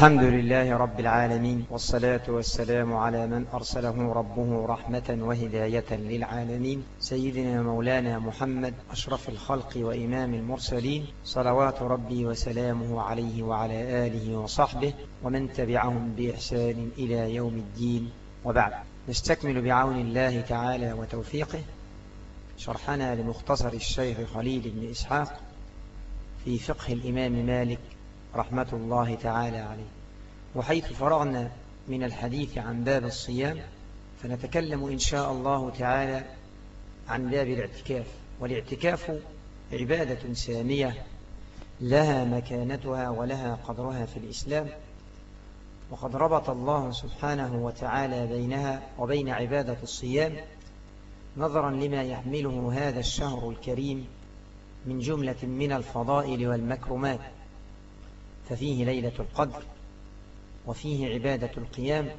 الحمد لله رب العالمين والصلاة والسلام على من أرسله ربه رحمة وهداية للعالمين سيدنا مولانا محمد أشرف الخلق وإمام المرسلين صلوات ربي وسلامه عليه وعلى آله وصحبه ومن تبعهم بإحسان إلى يوم الدين. وبعد نستكمل بعون الله تعالى وتوفيقه. شرحنا لمختصر الشيخ خليل بن إسحاق في فقه الإمام مالك رحمة الله تعالى عليه. وحيث فرغنا من الحديث عن باب الصيام فنتكلم إن شاء الله تعالى عن باب الاعتكاف. والاعتكاف عبادة سامية لها مكانتها ولها قدرها في الإسلام. وقد ربط الله سبحانه وتعالى بينها وبين عبادة الصيام نظرا لما يحمله هذا الشهر الكريم من جملة من الفضائل والمكرمات. ففيه ليلة القدر وفيه عبادة القيام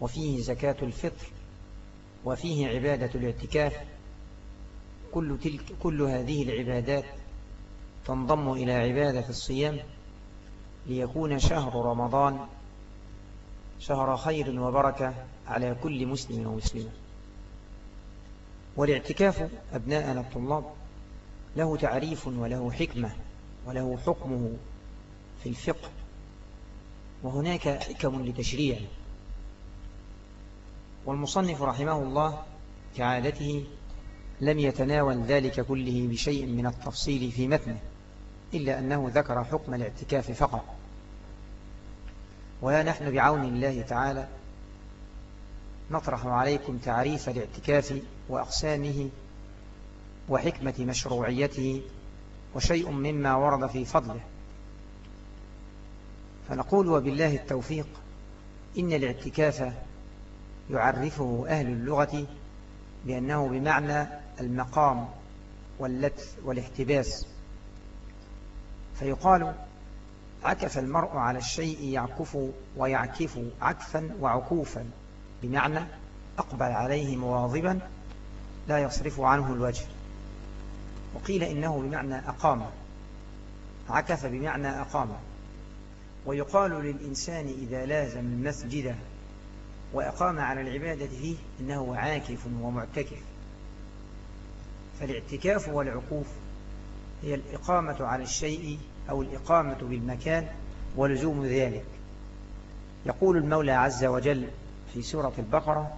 وفيه زكاة الفطر وفيه عبادة الاعتكاف. كل, تلك كل هذه العبادات تنضم إلى عبادة الصيام ليكون شهر رمضان شهر خير وبركة على كل مسلم ومسلمة. والاعتكاف أبناءنا الطلاب له تعريف وله حكمة وله حكمه في الفقه وهناك حكم لتشريع. والمصنف رحمه الله كعادته لم يتناول ذلك كله بشيء من التفصيل في متنه إلا أنه ذكر حكم الاعتكاف فقط. ولا نحن بعون الله تعالى نطرح عليكم تعريف الاعتكاف وأقسامه وحكمة مشروعيته وشيء مما ورد في فضله. فنقول وبالله التوفيق إن الاعتكاف يعرفه أهل اللغة بأنه بمعنى المقام واللبث والاحتباس. فيقال عكف المرء على الشيء يعكف ويعكف عكفا وعكوفا بمعنى أقبل عليه مواظبا لا يصرف عنه الوجه. وقيل إنه بمعنى أقام عكف بمعنى أقام. ويقال للإنسان إذا لازم المسجد وأقام على العبادة فيه إنه عاكف ومعتكف. فالاعتكاف والعقوف هي الإقامة على الشيء أو الإقامة بالمكان ولزوم ذلك. يقول المولى عز وجل في سورة البقرة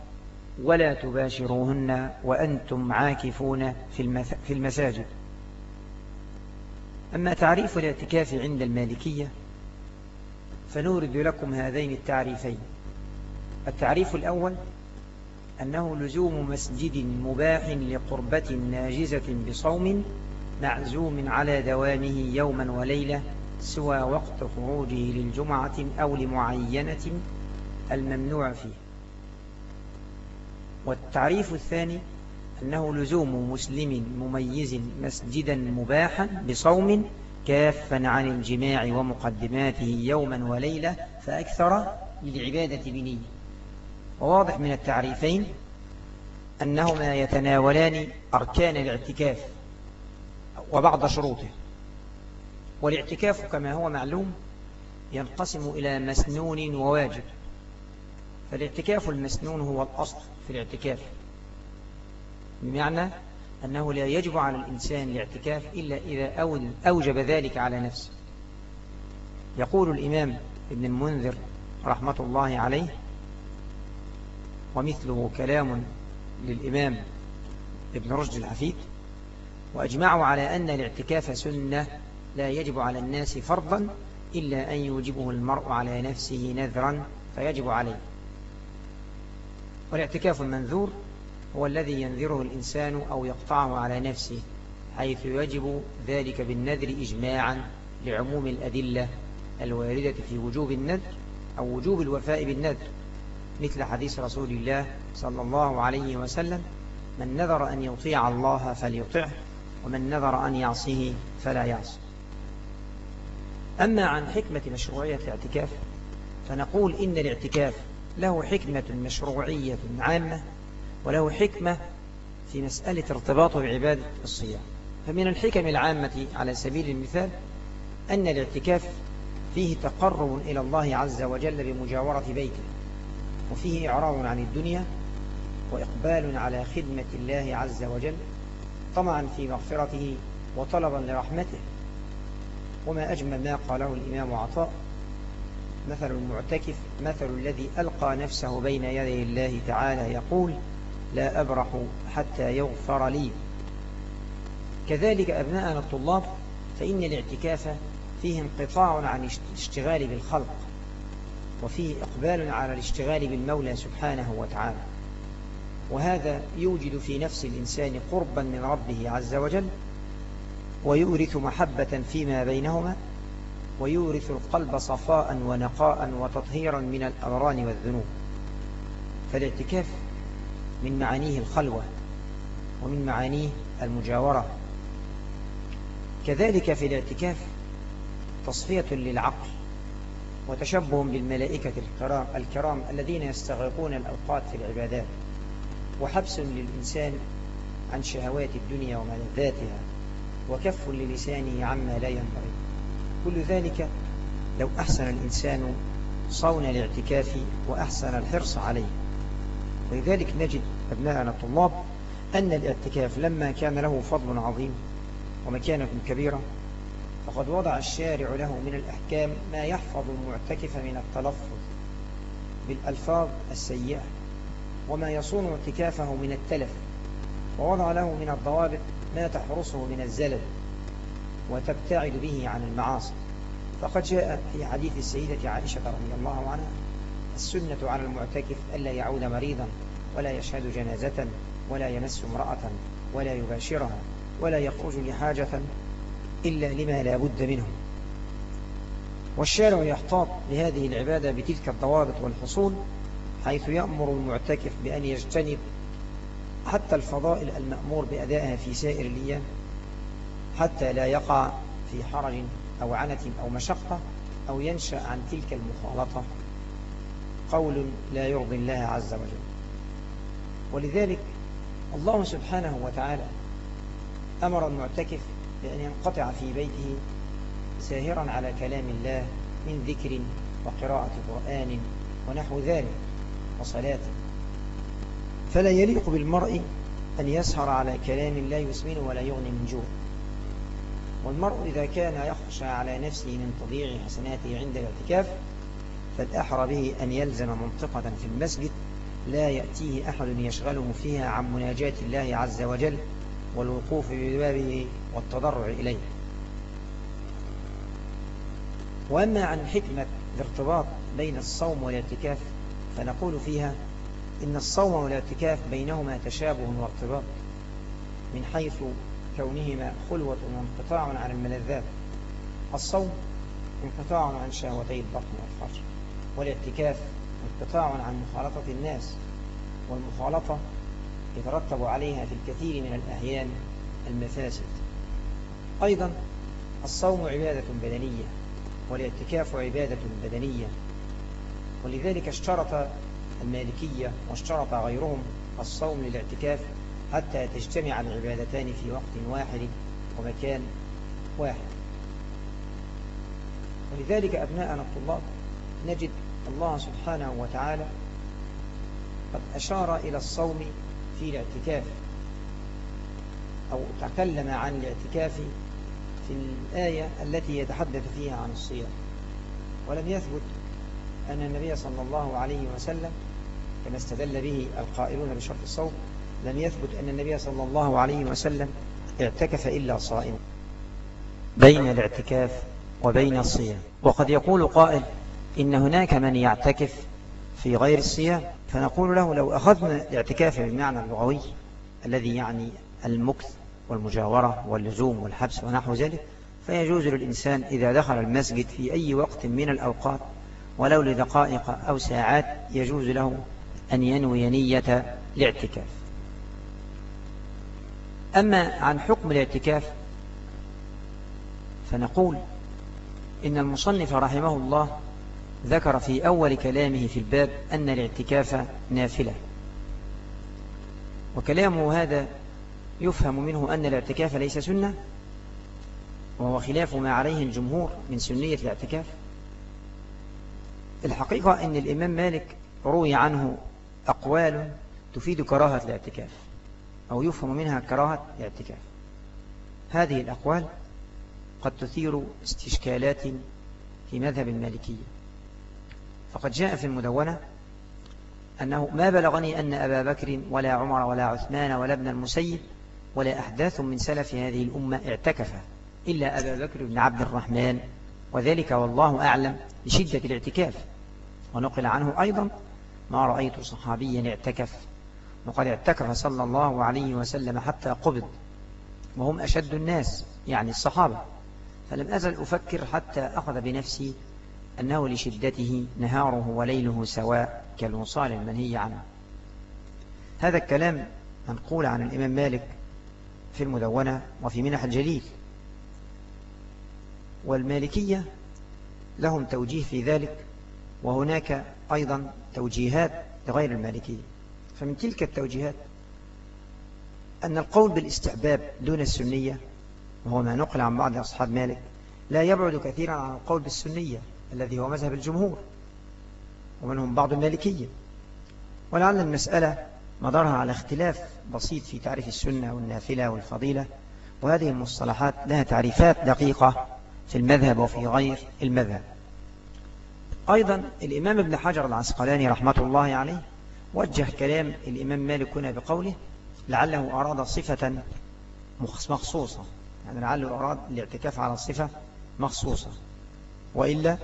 ولا تباشروهن وأنتم عاكفون في المساجد. أما تعريف الاعتكاف عند المالكية فنورد لكم هذين التعريفين. التعريف الأول أنه لزوم مسجد مباح لقربة ناجزة بصوم معزوم على دوامه يوما وليلة سوى وقت خروجه للجمعة أو لمعينة الممنوع فيه. والتعريف الثاني أنه لزوم مسلم مميز مسجدا مباحا بصوم كافا عن الجماع ومقدماته يوما وليلة فأكثر للعبادة بنية. وواضح من التعريفين أنهما يتناولان أركان الاعتكاف وبعض شروطه. والاعتكاف كما هو معلوم ينقسم إلى مسنون وواجب. فالاعتكاف المسنون هو الأصل في الاعتكاف. بمعنى أنه لا يجب على الإنسان الاعتكاف إلا إذا أوجب ذلك على نفسه. يقول الإمام ابن المنذر رحمة الله عليه ومثله كلام للإمام ابن رشد الحفيد وأجمعوا على أن الاعتكاف سنة لا يجب على الناس فرضا إلا أن يوجبه المرء على نفسه نذرا فيجب عليه. والاعتكاف المنذور هو الذي ينذره الإنسان أو يقطعه على نفسه حيث يجب ذلك بالنذر إجماعا لعموم الأدلة الواردة في وجوب النذر أو وجوب الوفاء بالنذر مثل حديث رسول الله صلى الله عليه وسلم من نذر أن يطيع الله فليطعه ومن نذر أن يعصيه فلا يعصي أما عن حكمة مشروعية الاعتكاف فنقول إن الاعتكاف له حكمة مشروعية عامة وله حكمة في مسألة ارتباطه بعبادة الصيام. فمن الحكم العامة على سبيل المثال أن الاعتكاف فيه تقرب إلى الله عز وجل بمجاورة بيته وفيه إعراض عن الدنيا وإقبال على خدمة الله عز وجل طمعا في مغفرته وطلبا لرحمته. وما أجمل ما قاله الإمام عطاء مثل المعتكف مثل الذي ألقى نفسه بين يدي الله تعالى يقول لا أبرح حتى يغفر لي. كذلك أبناءنا الطلاب فإن الاعتكاف فيه انقطاع عن الاشتغال بالخلق وفيه إقبال على الاشتغال بالمولى سبحانه وتعالى. وهذا يوجد في نفس الإنسان قربا من ربه عز وجل ويورث محبة فيما بينهما ويورث القلب صفاء ونقاء وتطهيرا من الأمران والذنوب. فالاعتكاف من معانيه الخلوة ومن معانيه المجاورة. كذلك في الاعتكاف تصفية للعقل وتشبه بالملائكة الكرام, الكرام الذين يستغرقون الأوقات في العبادات وحبس للإنسان عن شهوات الدنيا وملذاتها وكف للسانه عما لا ينبغي. كل ذلك لو أحسن الإنسان صون الاعتكاف وأحسن الحرص عليه. ولذلك نجد أبناءنا الطلاب أن الاعتكاف لما كان له فضل عظيم ومكانة كبيرة فقد وضع الشارع له من الأحكام ما يحفظ المعتكف من التلفظ بالألفاظ السيئة وما يصون اعتكافه من التلف ووضع له من الضوابط ما تحرسه من الزلل وتبتعد به عن المعاصي. فقد جاء في حديث السيدة عائشة رضي الله عنها السنة على المعتكف ألا يعود مريضا ولا يشهد جنازة ولا يمس امرأة ولا يباشرها ولا يخرج لحاجة إلا لما لا بد منه. والشارع يحتاط لهذه العبادة بتلك الضوابط والحصول حيث يأمر المعتكف بأن يجتنب حتى الفضائل المأمور بأدائها في سائر الأيام حتى لا يقع في حرج أو عنة أو مشقة أو ينشأ عن تلك المخالطة. قول لا يرضي الله عز وجل. ولذلك الله سبحانه وتعالى أمر المعتكف بأن ينقطع في بيته ساهرا على كلام الله من ذكر وقراءة قرآن ونحو ذلك وصلاة. فلا يليق بالمرء أن يسهر على كلام لا يسمن ولا يغني من جوع. والمرء إذا كان يخشى على نفسه من تضييع حسناته عند الاعتكاف فالأحرى به أن يلزم منطقة في المسجد لا يأتيه أحد يشغله فيها عن مناجاة الله عز وجل والوقوف ببابه والتضرع إليه. وأما عن حكمة الارتباط بين الصوم والاعتكاف فنقول فيها إن الصوم والاعتكاف بينهما تشابه وارتباط من حيث كونهما خلوة وانقطاع عن الملذات. الصوم انقطاع عن شهوتي البطن والفرج. والاعتكاف انقطاع عن مخالطة الناس والمخالطة يترتب عليها في الكثير من الأحيان المفاسد. أيضا الصوم عبادة بدنية والاعتكاف عبادة بدنية. ولذلك اشترط المالكية واشترط غيرهم الصوم للاعتكاف حتى تجتمع العبادتان في وقت واحد ومكان واحد. ولذلك أبناءنا الطلاب نجد الله سبحانه وتعالى قد أشار إلى الصوم في الاعتكاف أو تكلم عن الاعتكاف في الآية التي يتحدث فيها عن الصيام. ولم يثبت أن النبي صلى الله عليه وسلم كما استدل به القائلون بشرط الصوم لم يثبت أن النبي صلى الله عليه وسلم اعتكف إلا صائما بين الاعتكاف وبين الصيام. وقد يقول قائل إن هناك من يعتكف في غير الصيام فنقول له لو أخذنا الاعتكاف بالمعنى اللغوي الذي يعني المكث والمجاورة واللزوم والحبس ونحو ذلك فيجوز للإنسان إذا دخل المسجد في أي وقت من الأوقات ولو لدقائق أو ساعات يجوز له أن ينوي نية الاعتكاف. أما عن حكم الاعتكاف فنقول إن المصنف رحمه الله ذكر في أول كلامه في الباب أن الاعتكاف نافلة. وكلامه هذا يفهم منه أن الاعتكاف ليس سنة وهو خلاف ما عليه الجمهور من سنية الاعتكاف. الحقيقة أن الإمام مالك روي عنه أقوال تفيد كراهة الاعتكاف أو يفهم منها كراهة الاعتكاف. هذه الأقوال قد تثير استشكالات في مذهب المالكية. فقد جاء في المدونة أنه ما بلغني أن أبا بكر ولا عمر ولا عثمان ولا ابن المسيب ولا أحداث من سلف هذه الأمة اعتكف إلا أبا بكر بن عبد الرحمن. وذلك والله أعلم لشدة الاعتكاف. ونقل عنه أيضا ما رأيت صحابيا اعتكف. وقد اعتكف صلى الله عليه وسلم حتى قبض. وهم أشد الناس يعني الصحابة. فلم أزل أفكر حتى أخذ بنفسي أنه لشدته نهاره وليله سواء كالوصال المنهي عنه. هذا الكلام منقول عن الإمام مالك في المدونة وفي منح الجليل. والمالكية لهم توجيه في ذلك وهناك أيضا توجيهات لغير المالكية. فمن تلك التوجيهات أن القول بالاستحباب دون السنية وهو ما نقل عن بعض أصحاب مالك لا يبعد كثيرا عن القول بالسنية. الذي هو مذهب الجمهور ومنهم بعض المالكية. ولعل المسألة مدارها على اختلاف بسيط في تعريف السنة والنافلة والفضيلة وهذه المصطلحات لها تعريفات دقيقة في المذهب وفي غير المذهب. أيضا الإمام ابن حجر العسقلاني رحمة الله عليه وجه كلام الإمام مالك هنا بقوله لعله أراد صفة مخصوصة. يعني لعله أراد الاعتكاف على صفة مخصوصة. وإلا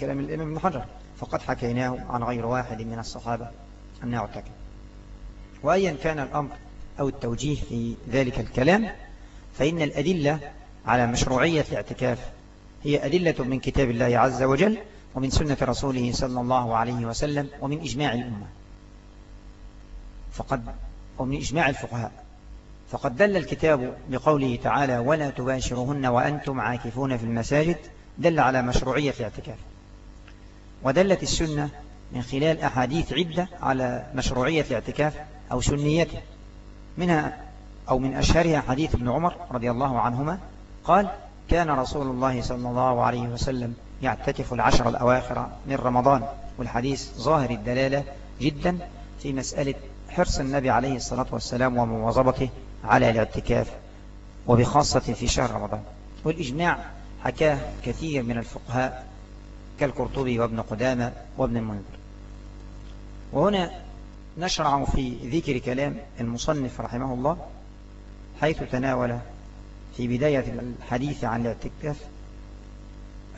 كلام الإمام ابن حجر. فقد حكيناه عن غير واحد من الصحابة أنه اعتكف وأيا كان الأمر أو التوجيه في ذلك الكلام فإن الأدلة على مشروعية الاعتكاف هي أدلة من كتاب الله عز وجل ومن سنة رسوله صلى الله عليه وسلم ومن إجماع الأمة. فقد ومن إجماع الفقهاء. فقد دل الكتاب بقوله تعالى ولا تباشرهن وأنتم عاكفون في المساجد دل على مشروعية الاعتكاف. ودلت السنة من خلال أحاديث عدة على مشروعية الاعتكاف أو سنيته. منها أو من أشهرها حديث ابن عمر رضي الله عنهما قال كان رسول الله صلى الله عليه وسلم يعتكف العشر الأواخر من رمضان والحديث ظاهر الدلالة جدا في مسألة حرص النبي عليه الصلاة والسلام ومواظبته على الاعتكاف وبخاصة في شهر رمضان. والإجماع حكاه كثير من الفقهاء كالقرطبي وابن قدامة وابن المنذر. وهنا نشرع في ذكر كلام المصنف رحمه الله حيث تناول في بداية الحديث عن الاعتكاف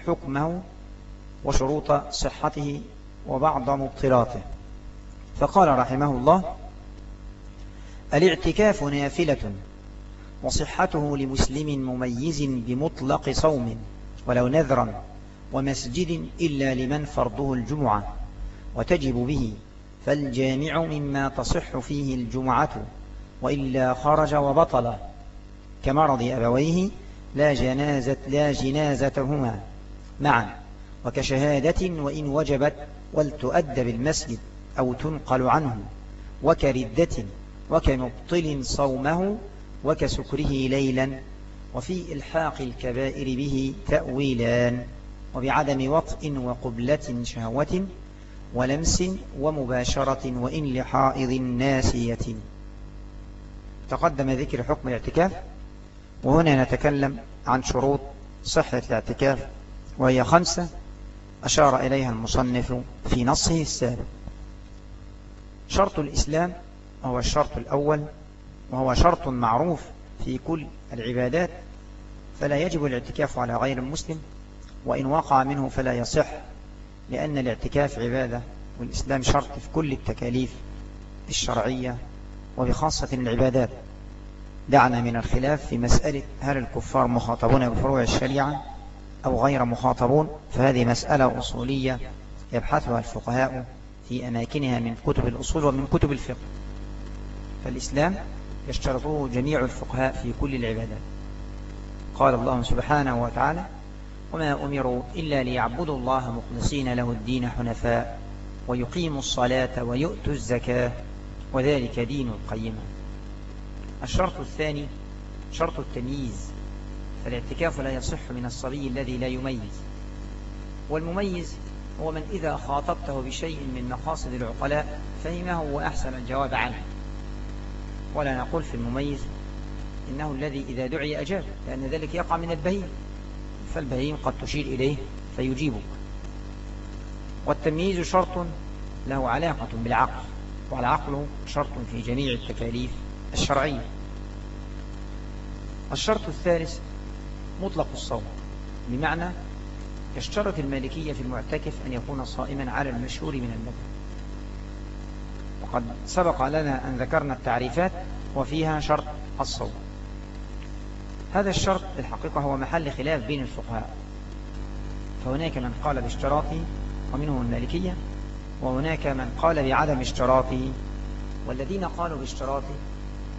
حكمه وشروط صحته وبعض مبطلاته. فقال رحمه الله الاعتكاف نافلة وصحته لمسلم مميز بمطلق صوم ولو نذرا ومسجد إلا لمن فرضه الجمعة وتجب به فالجامع مما تصح فيه الجمعة وإلا خرج وبطل. كمرض أبويه لا جنازة لا جنازتهما معا. وكشهادة وإن وجبت ولتؤد بالمسجد أو تنقل عنه. وكردة وكمبطل صومه وكسكره ليلا. وفي إلحاق الكبائر به تأويلان. وبعدم وطء وقبلة شهوة ولمس ومباشرة وإن لحائض ناسية. تقدم ذكر حكم الاعتكاف وهنا نتكلم عن شروط صحة الاعتكاف وهي خمسة. أشار إليها المصنف في نصه السابق. شرط الإسلام هو الشرط الأول وهو شرط معروف في كل العبادات فلا يجب الاعتكاف على غير المسلم وإن وقع منه فلا يصح لأن الاعتكاف عبادة والإسلام شرط في كل التكاليف الشرعية وبخاصة العبادات. دعنا من الخلاف في مسألة هل الكفار مخاطبون بفروع الشريعة أو غير مخاطبون؟ فهذه مسألة أصولية يبحثها الفقهاء في أماكنها من كتب الأصول ومن كتب الفقه. فالإسلام يشترطه جميع الفقهاء في كل العبادات. قال الله سبحانه وتعالى وما أمروا إلا ليعبدوا الله مخلصين له الدين حنفاء ويقيموا الصلاة ويؤتوا الزكاة وذلك دين القيمة. الشرط الثاني شرط التمييز. فالاعتكاف لا يصح من الصبي الذي لا يميز. والمميز هو من إذا خاطبته بشيء من مقاصد العقلاء فهمه وأحسن الجواب عنه. ولا نقول في المميز إنه الذي إذا دعي أجاب لأن ذلك يقع من البهيم فالبهيم قد تشير إليه فيجيبك. والتمييز شرط له علاقة بالعقل والعقل شرط في جميع التكاليف الشرعية. الشرط الثالث مطلق الصوم بمعنى يشترط المالكية في المعتكف أن يكون صائما على المشهور من المذهب. وقد سبق لنا أن ذكرنا التعريفات وفيها شرط الصوم. هذا الشرط الحقيقة هو محل خلاف بين الفقهاء. فهناك من قال باشتراطه ومنهم المالكية وهناك من قال بعدم اشتراطه والذين قالوا باشتراطه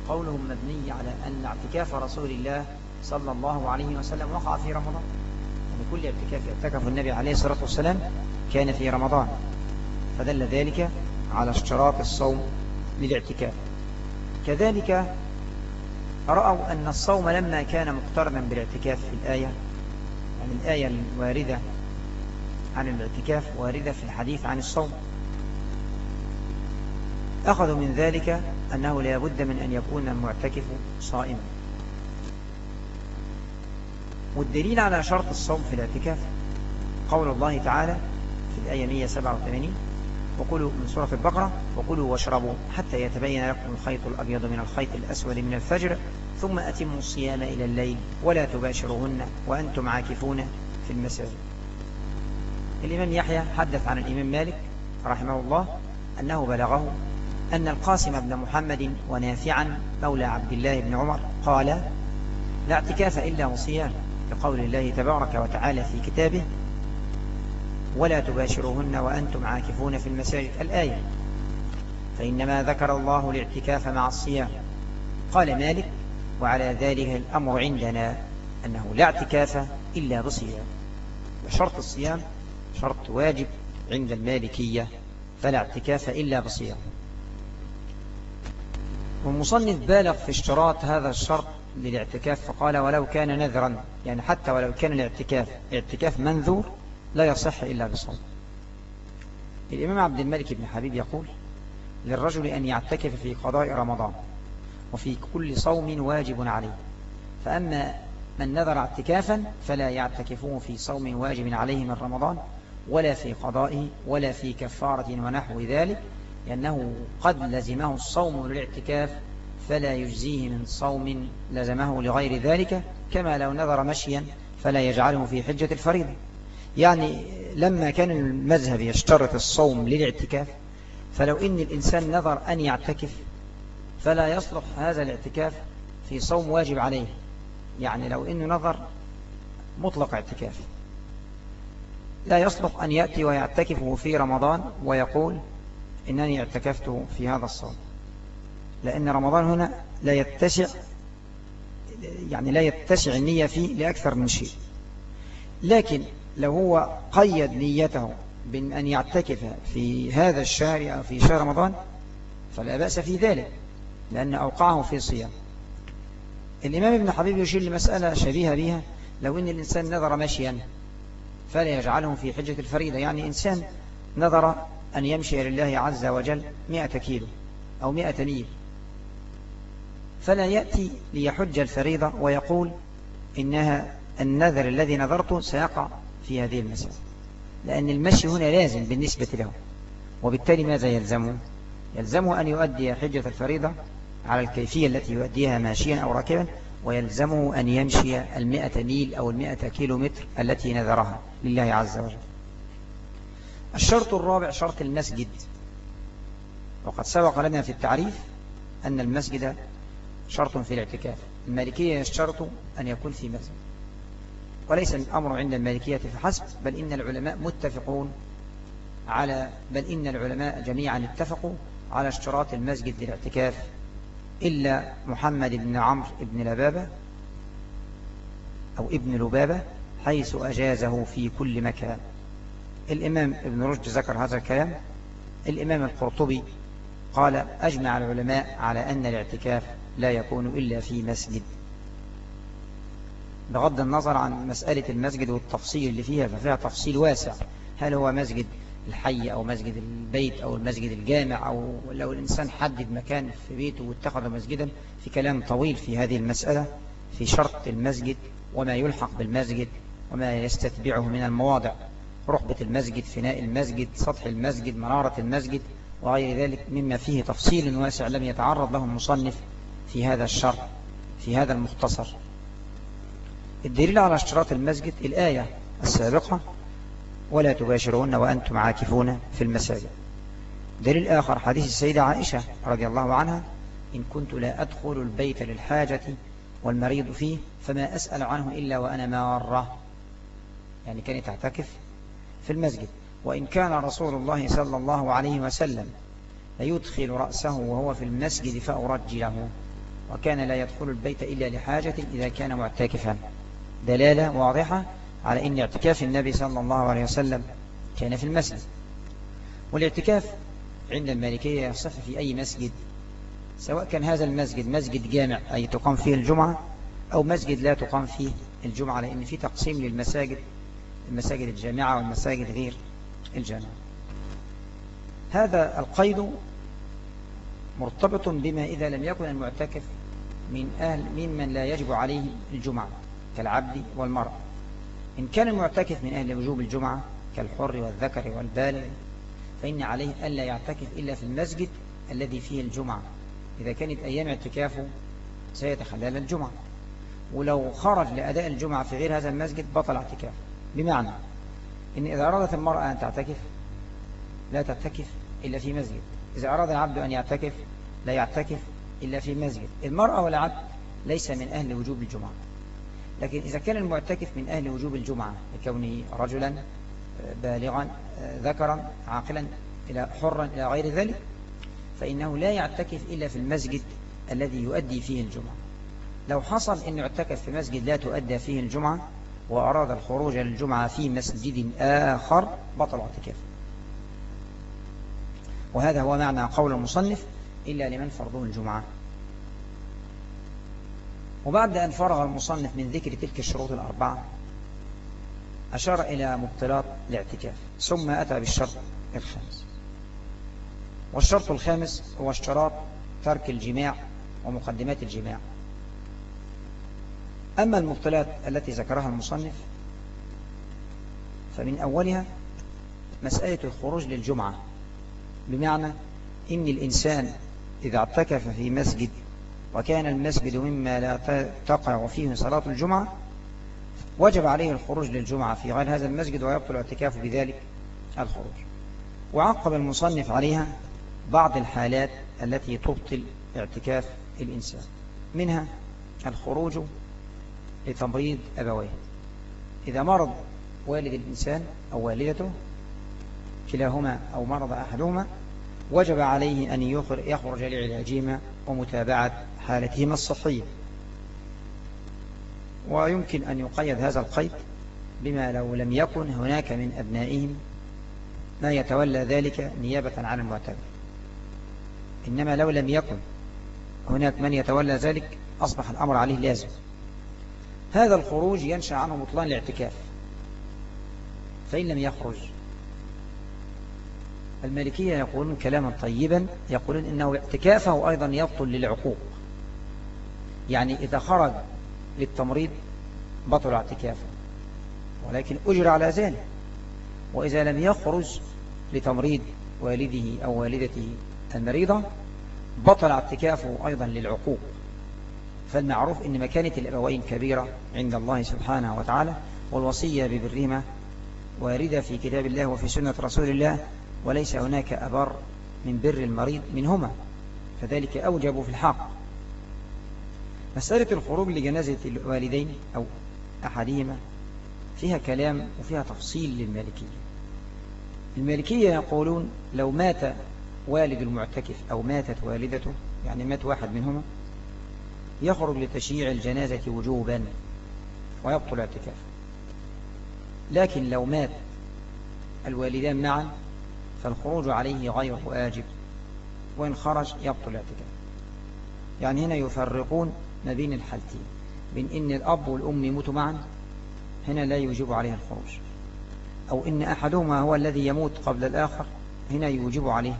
قولهم مبني على أن اعتكاف رسول الله صلى الله عليه وسلم وقع في رمضان. يعني كل اعتكاف اعتكف النبي عليه الصلاة والسلام كان في رمضان. فدل ذلك على اشتراط الصوم للاعتكاف. كذلك رأوا أن الصوم لما كان مقترنا بالاعتكاف في الآية يعني الآية الواردة عن الاعتكاف واردة في الحديث عن الصوم. أخذوا من ذلك أنه لا بد من أن يكون المعتكف صائما. والدليل على شرط الصوم في الاعتكاف قول الله تعالى في الآية 187 وقولوا من سورة البقرة وقولوا واشربوا حتى يتبين لكم الخيط الأبيض من الخيط الأسود من الفجر ثم أتموا الصيام إلى الليل ولا تباشرهن وأنتم عاكفون في المساجد الإمام يحيى حدث عن الإمام مالك رحمه الله أنه بلغه أن القاسم بن محمد ونافعا مولى عبد الله بن عمر قال لا اعتكاف إلا وصيام لقول الله تبارك وتعالى في كتابه ولا تباشروهن وأنتم عاكفون في المساجد. الآية فإنما ذكر الله الاعتكاف مع الصيام. قال مالك وعلى ذلك الأمر عندنا أنه لا اعتكاف إلا بصيام وشرط الصيام شرط واجب عند المالكية فلا اعتكاف إلا بصيام والمصنف بالغ في اشتراط هذا الشرط للاعتكاف فقال ولو كان نذرا يعني حتى ولو كان الاعتكاف اعتكاف منذور لا يصح إلا بصوم. الإمام عبد الملك بن حبيب يقول للرجل أن يعتكف في قضاء رمضان وفي كل صوم واجب عليه فأما من نذر اعتكافا فلا يعتكفه في صوم واجب عليه من رمضان ولا في قضائه ولا في كفارة ونحو ذلك لأنه قد لزمه الصوم للاعتكاف فلا يجزيه من صوم لزمه لغير ذلك كما لو نذر مشيا فلا يجعله في حجة الفريضة. يعني لما كان المذهب يشترط الصوم للاعتكاف فلو إن الإنسان نظر أن يعتكف فلا يصلح هذا الاعتكاف في صوم واجب عليه. يعني لو إنه نظر مطلق اعتكاف. لا يصلح أن يأتي ويعتكفه في رمضان ويقول إنني اعتكفت في هذا الصوم. لأن رمضان هنا لا يتسع يعني لا يتسع النية فيه لأكثر من شيء. لكن لو هو قيد نيته بأن أن يعتكف في هذا الشهر أو في شهر رمضان فلا بأس في ذلك لأن أوقعه في صيام الإمام ابن حبيب يشير لمسألة شبيهة بها لو أن الإنسان نظر مشيا فلا يجعله في حجة الفريدة يعني إنسان نظر أن يمشي لله عز وجل مئة كيلو أو مئة ميل فلا يأتي ليحج الفريضة ويقول إنها النذر الذي نذرته سيقع في هذه المسألة. لأن المشي هنا لازم بالنسبة له. وبالتالي ماذا يلزمه يلزمه أن يؤدي حجة الفريضة على الكيفية التي يؤديها ماشيا أو راكبا ويلزمه أن يمشي المئة ميل أو المئة كيلو متر التي نذرها لله عز وجل. الشرط الرابع شرط المسجد. وقد سبق لنا في التعريف أن المسجد شرط في الاعتكاف. المالكية يشترط أن يكون في مسجد. وليس الأمر عند المالكية فحسب بل إن العلماء متفقون على بل إن العلماء جميعا اتفقوا على اشتراط المسجد للاعتكاف إلا محمد بن عمرو بن لبابة أو ابن لبابة حيث أجازه في كل مكان. الإمام ابن رشد ذكر هذا الكلام. الإمام القرطبي قال أجمع العلماء على أن الاعتكاف لا يكون إلا في مسجد. بغض النظر عن مسألة المسجد والتفصيل اللي فيها ففيها تفصيل واسع. هل هو مسجد الحي أو مسجد البيت أو المسجد الجامع أو لو الإنسان حدد مكان في بيته واتخذ مسجدا في كلام طويل في هذه المسألة في شرط المسجد وما يلحق بالمسجد وما يستتبعه من المواضع. رحبة المسجد فناء المسجد سطح المسجد منارة المسجد وغير ذلك مما فيه تفصيل واسع لم يتعرض له المصنف في هذا الشرط في هذا المختصر. الدليل على اشتراط المسجد الآية السابقة ولا تباشرون وأنتم عاكفون في المساجد. دليل آخر حديث السيدة عائشة رضي الله عنها إن كنت لا أدخل البيت للحاجة والمريض فيه فما أسأل عنه إلا وأنا مارة. يعني كانت تعتكف في المسجد. وإن كان رسول الله صلى الله عليه وسلم ليدخل رأسه وهو في المسجد فأرجله. وكان لا يدخل البيت إلا لحاجة إذا كان معتكفا. دلالة واضحة على أن اعتكاف النبي صلى الله عليه وسلم كان في المسجد. والاعتكاف عند المالكية يصح في أي مسجد؟ سواء كان هذا المسجد مسجد جامع أي تقام فيه الجمعة أو مسجد لا تقام فيه الجمعة لأن في تقسيم للمساجد المساجد الجامعة والمساجد غير الجامعة. هذا القيد مرتبط بما إذا لم يكن المعتكف من أهل ممن لا يجب عليه الجمعة. كالعبد والمرأة. إن كان المعتكف من أهل وجوب الجمعة كالحر والذكر والبالغ فإن عليه ألا يعتكف إلا في المسجد الذي فيه الجمعة. إذا كانت أيام اعتكافه سيتخلال الجمعة. ولو خرج لأداء الجمعة في غير هذا المسجد بطل اعتكافه بمعنى إن إذا أرادت المرأة أن تعتكف لا تعتكف إلا في مسجد. إذا أراد العبد أن يعتكف لا يعتكف إلا في مسجد. المرأة والعبد ليس من أهل وجوب الجمعة. لكن إذا كان المعتكف من أهل وجوب الجمعة لكونه رجلا بالغا ذكرا عاقلا إلى حرا إلى غير ذلك فإنه لا يعتكف إلا في المسجد الذي يؤدي فيه الجمعة. لو حصل أنه اعتكف في مسجد لا تؤدى فيه الجمعة وأراد الخروج للجمعة في مسجد آخر بطل اعتكاف وهذا هو معنى قول المصنف إلا لمن فرضه الجمعة. وبعد أن فرغ المصنف من ذكر تلك الشروط الأربعة أشار إلى مبطلات الاعتكاف ثم أتى بالشرط الخامس. والشرط الخامس هو اشتراط ترك الجماع ومقدمات الجماع. أما المبطلات التي ذكرها المصنف فمن أولها مسألة الخروج للجمعة بمعنى إن الإنسان إذا اعتكف في مسجد وكان المسجد مما لا تقع فيه صلاة الجمعة وجب عليه الخروج للجمعة في غير هذا المسجد ويبطل الاعتكاف بذلك الخروج. وعقب المصنف عليها بعض الحالات التي تبطل اعتكاف الإنسان منها الخروج لتمريض أبويه. إذا مرض والد الإنسان أو والدته كلاهما أو مرض أحدهما وجب عليه أن يخرج لعلاجهما ومتابعة حالتهما الصحية ويمكن أن يقيد هذا القيد بما لو لم يكن هناك من أبنائهم ما يتولى ذلك نيابة عن المعتبر. إنما لو لم يكن هناك من يتولى ذلك أصبح الأمر عليه لازم. هذا الخروج ينشأ عنه بطلان الاعتكاف. فإن لم يخرج المالكية يقولون كلاما طيبا يقولون إنه اعتكافه أيضا يبطل للعقوق. يعني إذا خرج للتمريض بطل اعتكافه ولكن أجر على ذلك. وإذا لم يخرج لتمريض والده أو والدته المريضة بطل اعتكافه أيضا للعقوق. فالمعروف أن مكانة الأبوين كبيرة عند الله سبحانه وتعالى والوصية ببرهما واردة في كتاب الله وفي سنة رسول الله وليس هناك أبر من بر المريض منهما فذلك أوجب في الحق. مسألة الخروج لجنازة الوالدين أو أحدهما فيها كلام وفيها تفصيل للمالكية. المالكية يقولون لو مات والد المعتكف أو ماتت والدته يعني مات واحد منهما يخرج لتشييع الجنازة وجوبا ويبطل اعتكاف لكن لو مات الوالدان معا فالخروج عليه غير واجب. وإن خرج يبطل الاعتكاف يعني هنا يفرقون ما بين الحالتين. بين إن الأب والأم يموتوا معا هنا لا يجب عليها الخروج. أو إن أحدهما هو الذي يموت قبل الآخر هنا يوجب عليه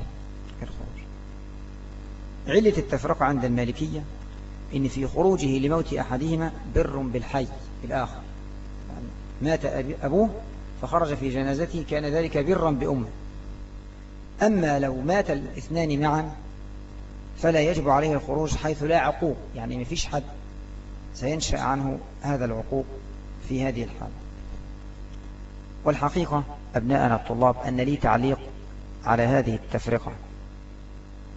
الخروج. علة التفرقة عند المالكية إن في خروجه لموت أحدهما بر بالحي الآخر. يعني مات أبوه فخرج في جنازته كان ذلك برا بأمه. أما لو مات الاثنان معا فلا يجب عليه الخروج حيث لا عقوق يعني ما فيش حد سينشأ عنه هذا العقوق في هذه الحالة. والحقيقة أبناءنا الطلاب أن لي تعليق على هذه التفرقة.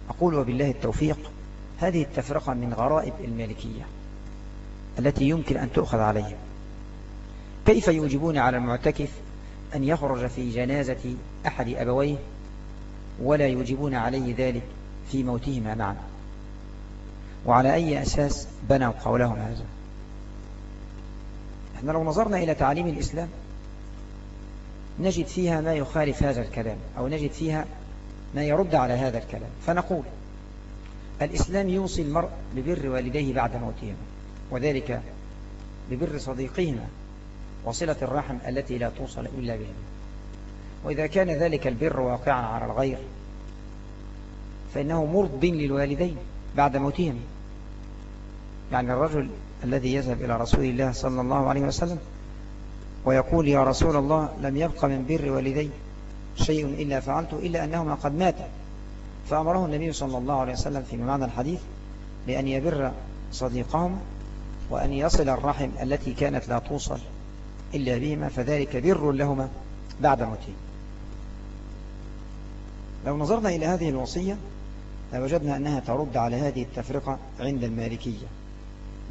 أقول وبالله التوفيق هذه التفرقة من غرائب المالكية التي يمكن أن تؤخذ عليها كيف يوجبون على المعتكف أن يخرج في جنازة أحد أبويه ولا يوجبون عليه ذلك في موتهما معا وعلى أي أساس بنوا قولهم هذا؟ إحنا لو نظرنا إلى تعليم الإسلام نجد فيها ما يخالف هذا الكلام أو نجد فيها ما يرد على هذا الكلام. فنقول الإسلام يوصي المرء ببر والديه بعد موتهما وذلك ببر صديقهما وصلة الرحم التي لا توصل إلا بهم. وإذا كان ذلك البر واقعا على الغير فإنه مرض للوالدين بعد موتهم. يعني الرجل الذي يذهب إلى رسول الله صلى الله عليه وسلم ويقول يا رسول الله لم يبق من بر والدي شيء إلا فعلته إلا أنهما قد ماتا. فأمره النبي صلى الله عليه وسلم في معنى الحديث بأن يبر صديقهم وأن يصل الرحم التي كانت لا توصل إلا بهما فذلك بر لهما بعد موتهم. لو نظرنا إلى هذه الوصية لوجدنا أنها ترد على هذه التفرقة عند المالكية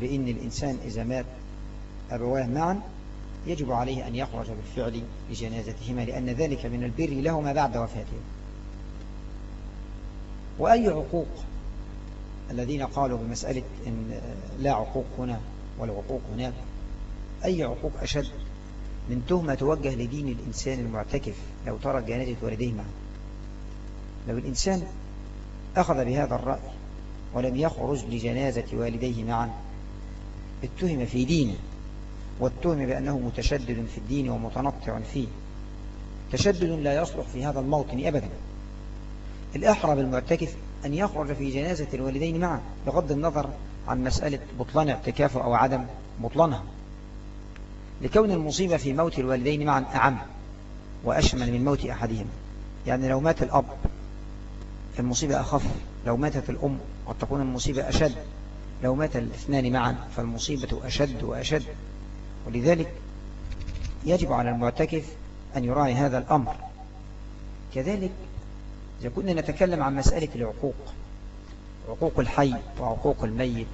بأن الإنسان إذا مات أبواه معا يجب عليه أن يخرج بالفعل لجنازتهما لأن ذلك من البر لهما بعد وفاتهما وأي عقوق؟ الذين قالوا بمسألة إن لا عقوق هنا والعقوق هناك أي عقوق أشد من تهمة توجه لدين الإنسان المعتكف لو ترك جنازة والديه معه لو الإنسان أخذ بهذا الرأي ولم يخرج لجنازة والديه معا اتهم في دينه واتهم بأنه متشدد في الدين ومتنطع فيه. تشدد لا يصلح في هذا الموطن أبدا. الأحرى بالمعتكف أن يخرج في جنازة الوالدين معا بغض النظر عن مسألة بطلان اعتكافه أو عدم بطلانها. لكون المصيبة في موت الوالدين معا أعم وأشمل من موت أحدهما. يعني لو مات الأب المصيبة أخف. لو ماتت الأم قد تكون المصيبة أشد. لو مات الاثنان معا فالمصيبة أشد وأشد. ولذلك يجب على المعتكف أن يراعي هذا الأمر. كذلك إذا كنا نتكلم عن مسألة العقوق عقوق الحي وعقوق الميت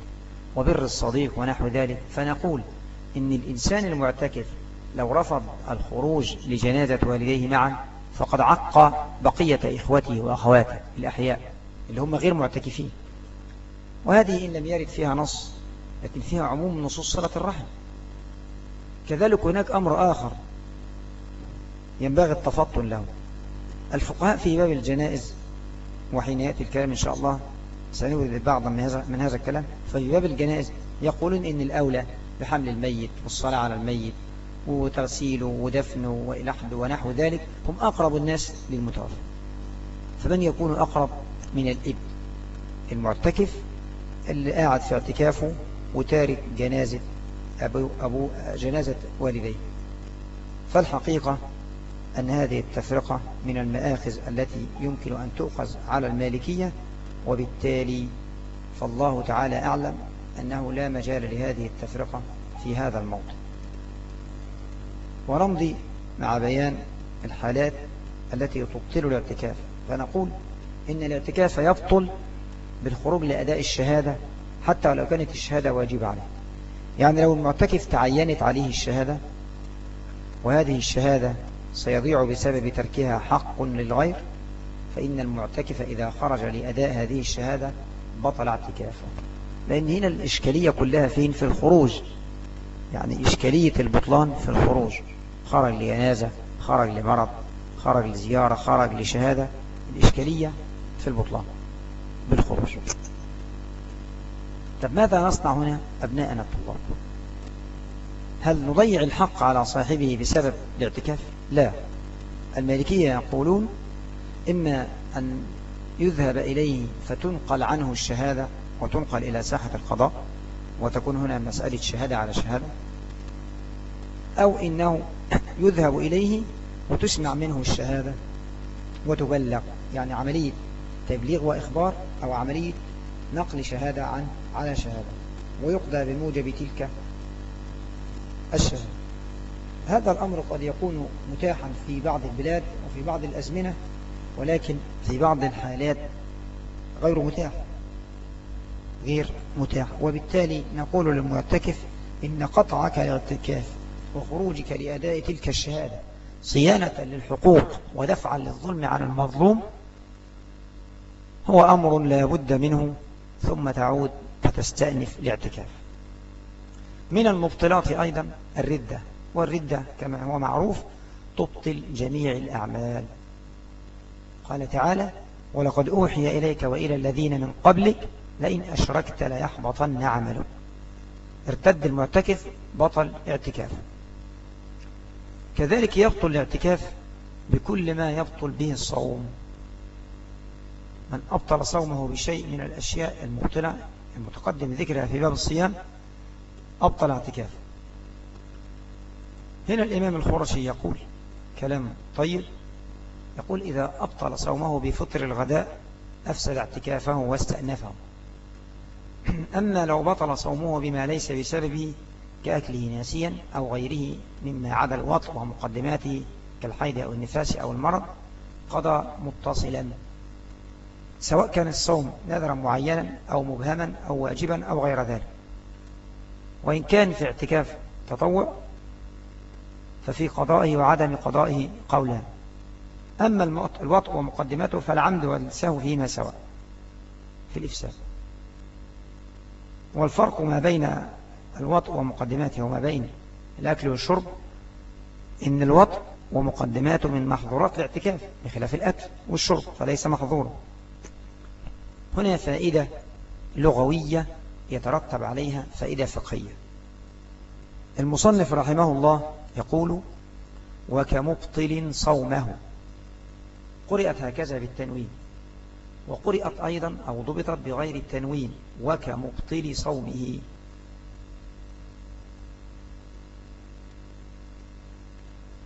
وبر الصديق ونحو ذلك فنقول إن الإنسان المعتكف لو رفض الخروج لجنازة والديه معا فقد عق بقية إخوته وأخواته الأحياء اللي هم غير معتكفين. وهذه إن لم يرد فيها نص لكن فيها عموم نصوص صلة الرحم. كذلك هناك أمر آخر ينبغي التفطن له. الفقهاء في باب الجنائز وحين يأتي الكلام إن شاء الله سنورد بعضا من هذا, من هذا الكلام. ففي باب الجنائز يقولون إن الأولى بحمل الميت والصلاة على الميت وتغسيله ودفنه وإلحده ونحو ذلك هم أقرب الناس للمتوفى. فمن يكون أقرب من الإب المعتكف اللي قاعد في اعتكافه وتارك جنازة أبو, أبو جنازة والديه. فالحقيقة أن هذه التفرقة من المآخذ التي يمكن أن تؤخذ على المالكية وبالتالي فالله تعالى أعلم أنه لا مجال لهذه التفرقة في هذا الموضوع. ونمضي مع بيان الحالات التي تبطل الاعتكاف. فنقول إن الاعتكاف يبطل بالخروج لأداء الشهادة حتى ولو كانت الشهادة واجبة عليه. يعني لو المعتكف تعينت عليه الشهادة وهذه الشهادة سيضيع بسبب تركها حق للغير فإن المعتكف إذا خرج لأداء هذه الشهادة بطل اعتكافه. لأن هنا الإشكالية كلها فين؟ في الخروج. يعني إشكالية البطلان في الخروج. خرج لجنازة خرج لمرض خرج لزيارة خرج لشهادة الإشكالية في البطلان بالخروج. طب ماذا نصنع هنا أبناءنا الطلاب؟ هل نضيع الحق على صاحبه بسبب الاعتكاف؟ لا. المالكية يقولون إما أن يذهب إليه فتنقل عنه الشهادة وتنقل إلى ساحة القضاء وتكون هنا مسألة شهادة على شهادة أو إنه يذهب إليه وتسمع منه الشهادة وتبلغ يعني عملية تبليغ وإخبار أو عملية نقل شهادة عن على شهادة ويقضى بموجب تلك الشهادة. هذا الأمر قد يكون متاحا في بعض البلاد وفي بعض الأزمنة ولكن في بعض الحالات غير متاح غير متاح. وبالتالي نقول للمعتكف إن قطعك الاعتكاف وخروجك لأداء تلك الشهادة صيانة للحقوق ودفعا للظلم على المظلوم هو أمر لا بد منه ثم تعود فتستأنف الاعتكاف من المبطلات أيضا الردة والردة كما هو معروف تبطل جميع الأعمال. قال تعالى ولقد أوحي إليك وإلى الذين من قبلك لئن أشركت ليحبطن عمله ارتد المعتكف بطل اعتكافه. كذلك يبطل الاعتكاف بكل ما يبطل به الصوم. من أبطل صومه بشيء من الأشياء المبطلة المتقدم ذكرها في باب الصيام أبطل اعتكافه هنا الإمام الخرشي يقول كلام طيب يقول إذا أبطل صومه بفطر الغداء أفسد اعتكافه واستأنفه. أما لو بطل صومه بما ليس بسببه كأكله ناسيا أو غيره مما عدا الوطء ومقدماته كالحيض أو النفاس أو المرض قضى متصلا. سواء كان الصوم نذرا معينا أو مبهما أو واجبا أو غير ذلك. وإن كان في اعتكاف تطوع ففي قضائه وعدم قضائه قولان أما الوطء ومقدماته فالعمد والسهو فيما سواء في الإفساد. والفرق ما بين الوطء ومقدماته وما بين الأكل والشرب إن الوطء ومقدماته من محظورات الاعتكاف بخلاف الأكل والشرب فليس محظورا. هنا فائدة لغوية يترتب عليها فائدة فقهية. المصنف رحمه الله يقول وكمبطل صومه قرأت هكذا بالتنوين. وقرأت أيضا أو ضبطت بغير التنوين وكمبطل صومه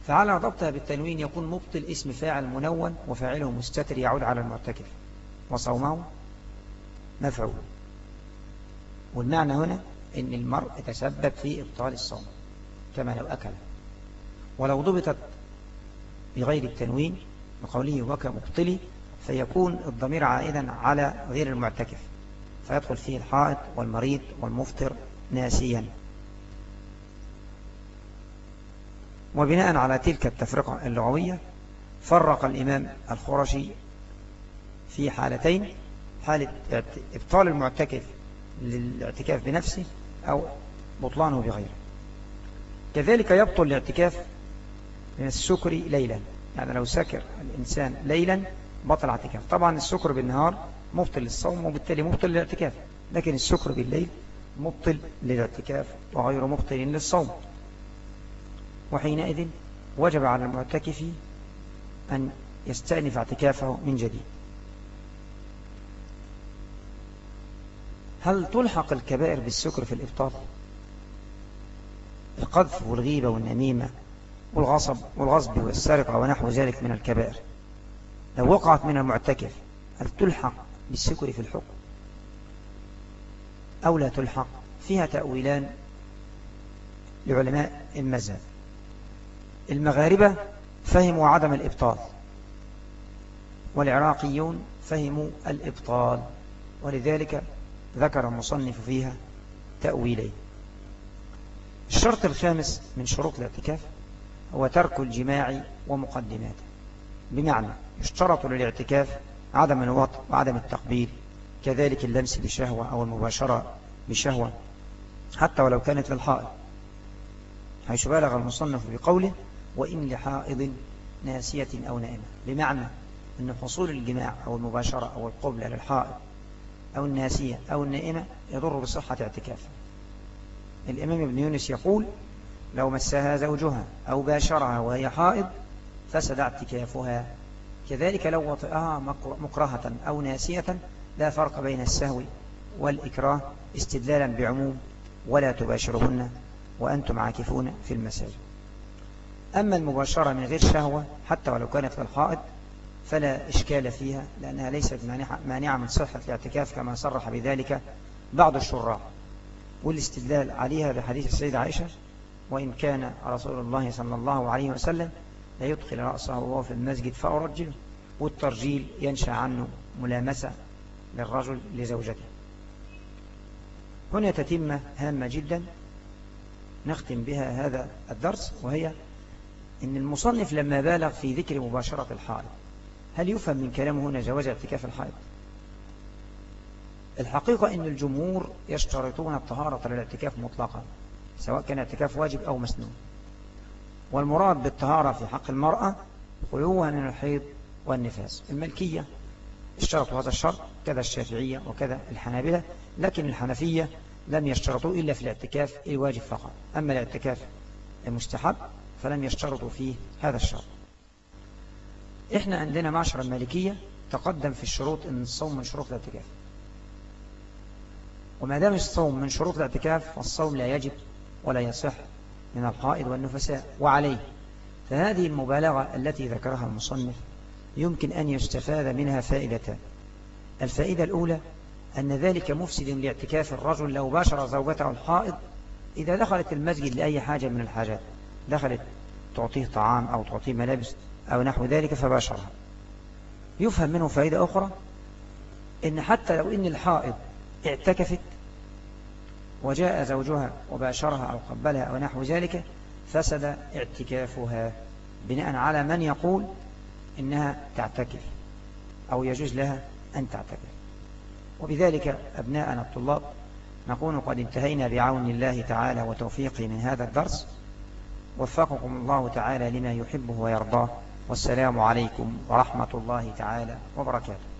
فعلى ضبطها بالتنوين يكون مبطل اسم فاعل منون وفاعله مستتر يعود على المعتكف وصومه مفعول والمعنى هنا إن المرء يتسبب في إبطال الصوم كما لو أكل. ولو ضبطت بغير التنوين بقوله وكمبطلي فيكون الضمير عائدا على غير المعتكف فيدخل فيه الحائط والمريض والمفطر ناسيا. وبناء على تلك التفرقة اللغوية فرق الإمام الخرشي في حالتين حالة إبطال المعتكف للاعتكاف بنفسه أو بطلانه بغيره. كذلك يبطل الاعتكاف من السكر ليلا. يعني لو سكر الإنسان ليلا بطل اعتكاف طبعا السكر بالنهار مبطل للصوم وبالتالي مبطل للاعتكاف. لكن السكر بالليل مبطل للاعتكاف وغير مبطل للصوم. وحينئذ وجب على المعتكف أن يستأنف اعتكافه من جديد. هل تلحق الكبائر بالسكر في الإبطال؟ القذف والغيبة والنميمة والغصب والغصب والسرقة ونحو ذلك من الكبائر. لو وقعت من المعتكف هل تلحق بالسكر في الحكم؟ أو لا تلحق؟ فيها تأويلان لعلماء المذهب. المغاربة فهموا عدم الإبطال. والعراقيون فهموا الإبطال. ولذلك ذكر المصنف فيها تأويلين. الشرط الخامس من شروط الاعتكاف هو ترك الجماع ومقدماته. بمعنى يشترط للاعتكاف عدم الوطء وعدم التقبيل كذلك اللمس بشهوة أو المباشرة بشهوة حتى ولو كانت للحائط حيث بالغ المصنف بقوله وإن لحائض ناسية أو نائمة. بمعنى أن حصول الجماع أو المباشرة أو القبلة للحائض أو الناسية أو النائمة يضر بصحة اعتكافه الإمام ابن يونس يقول لو مسها زوجها أو باشرها وهي حائض فسد اعتكافها. كذلك لو وطئها مكرهة أو ناسية لا فرق بين السهو والإكراه استدلالا بعموم ولا تباشرهن وأنتم عاكفون في المساجد. أما المباشرة من غير شهوة حتى ولو كانت للحائط فلا إشكال فيها لأنها ليست مانعة من صحة الاعتكاف كما صرح بذلك بعض الشراع والاستدلال عليها بحديث السيدة عائشة وإن كان رسول الله صلى الله عليه وسلم لا يدخل رأسه وهو في المسجد فأرجله والترجيل ينشأ عنه ملامسة للرجل لزوجته. هنا تتمة هامة جدا نختم بها هذا الدرس وهي إن المصنف لما بالغ في ذكر مباشرة الحائط هل يفهم من كلامه هنا جواز اعتكاف الحائط الحقيقة أن الجمهور يشترطون الطهارة للاعتكاف مطلقا سواء كان اعتكاف واجب أو مسنون. والمراد بالطهارة في حق المرأة خلوها من الحيض والنفاس. الملكية اشترطوا هذا الشرط كذا الشافعية وكذا الحنابلة لكن الحنفية لم يشترطوا إلا في الاعتكاف الواجب فقط. أما الاعتكاف المستحب فلم يشترطوا فيه هذا الشرط. إحنا عندنا معشر المالكية تقدم في الشروط أن الصوم من شروط الاعتكاف. وما دام الصوم من شروط الاعتكاف فالصوم لا يجب ولا يصح من القائد والنفساء وعليه. فهذه المبالغة التي ذكرها المصنف يمكن أن يستفاد منها فائدتان الفائدة الأولى أن ذلك مفسد لاعتكاف الرجل لو باشر زوجته الحائض إذا دخلت المسجد لأي حاجة من الحاجات. دخلت تعطيه طعام أو تعطيه ملابس أو نحو ذلك فباشرها. يفهم منه فائدة أخرى إن حتى لو إن الحائض اعتكفت وجاء زوجها وباشرها أو قبلها أو نحو ذلك فسد اعتكافها بناء على من يقول إنها تعتكف أو يجوز لها أن تعتكف. وبذلك أبناءنا الطلاب نكون قد انتهينا بعون الله تعالى وتوفيقه من هذا الدرس. وفقكم الله تعالى لما يحبه ويرضاه. والسلام عليكم ورحمة الله تعالى وبركاته.